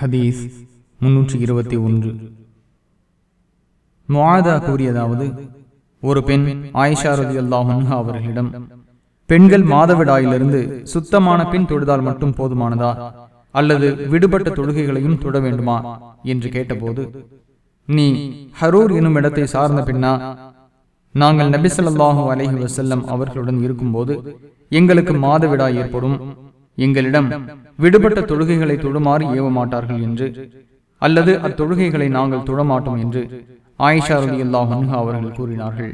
ஹதீஸ் முன்னூற்றி இருபத்தி ஒன்று. முவாதா கூறியதாவது ஒரு பெண் ஆயிஷா ரதி அல்லாஹா அவர்களிடம் பெண்கள் மாதவிடாயிலிருந்து சுத்தமான பின் தொழுதால் மட்டும் போதுமானதா? அல்லது விடுபட்ட தொழுகைகளையும் தொட வேண்டுமா? என்று கேட்டபோது நீ ஹரூர் எனும் இடத்தை சார்ந்த பின்னா நாங்கள் நபிசல்லாஹு அலஹி வசல்லம் அவர்களுடன் இருக்கும்போது எங்களுக்கு மாதவிடாய் ஏற்படும். எங்களிடம் விடுபட்ட தொழுகைகளை தொழுமாறு ஏவ மாட்டார்கள் என்று அல்லது அத்தொழுகைகளை நாங்கள் தொழமாட்டோம் என்று ஆயிஷா ரதி அல்லாஹ் அவர்கள் கூறினார்கள்.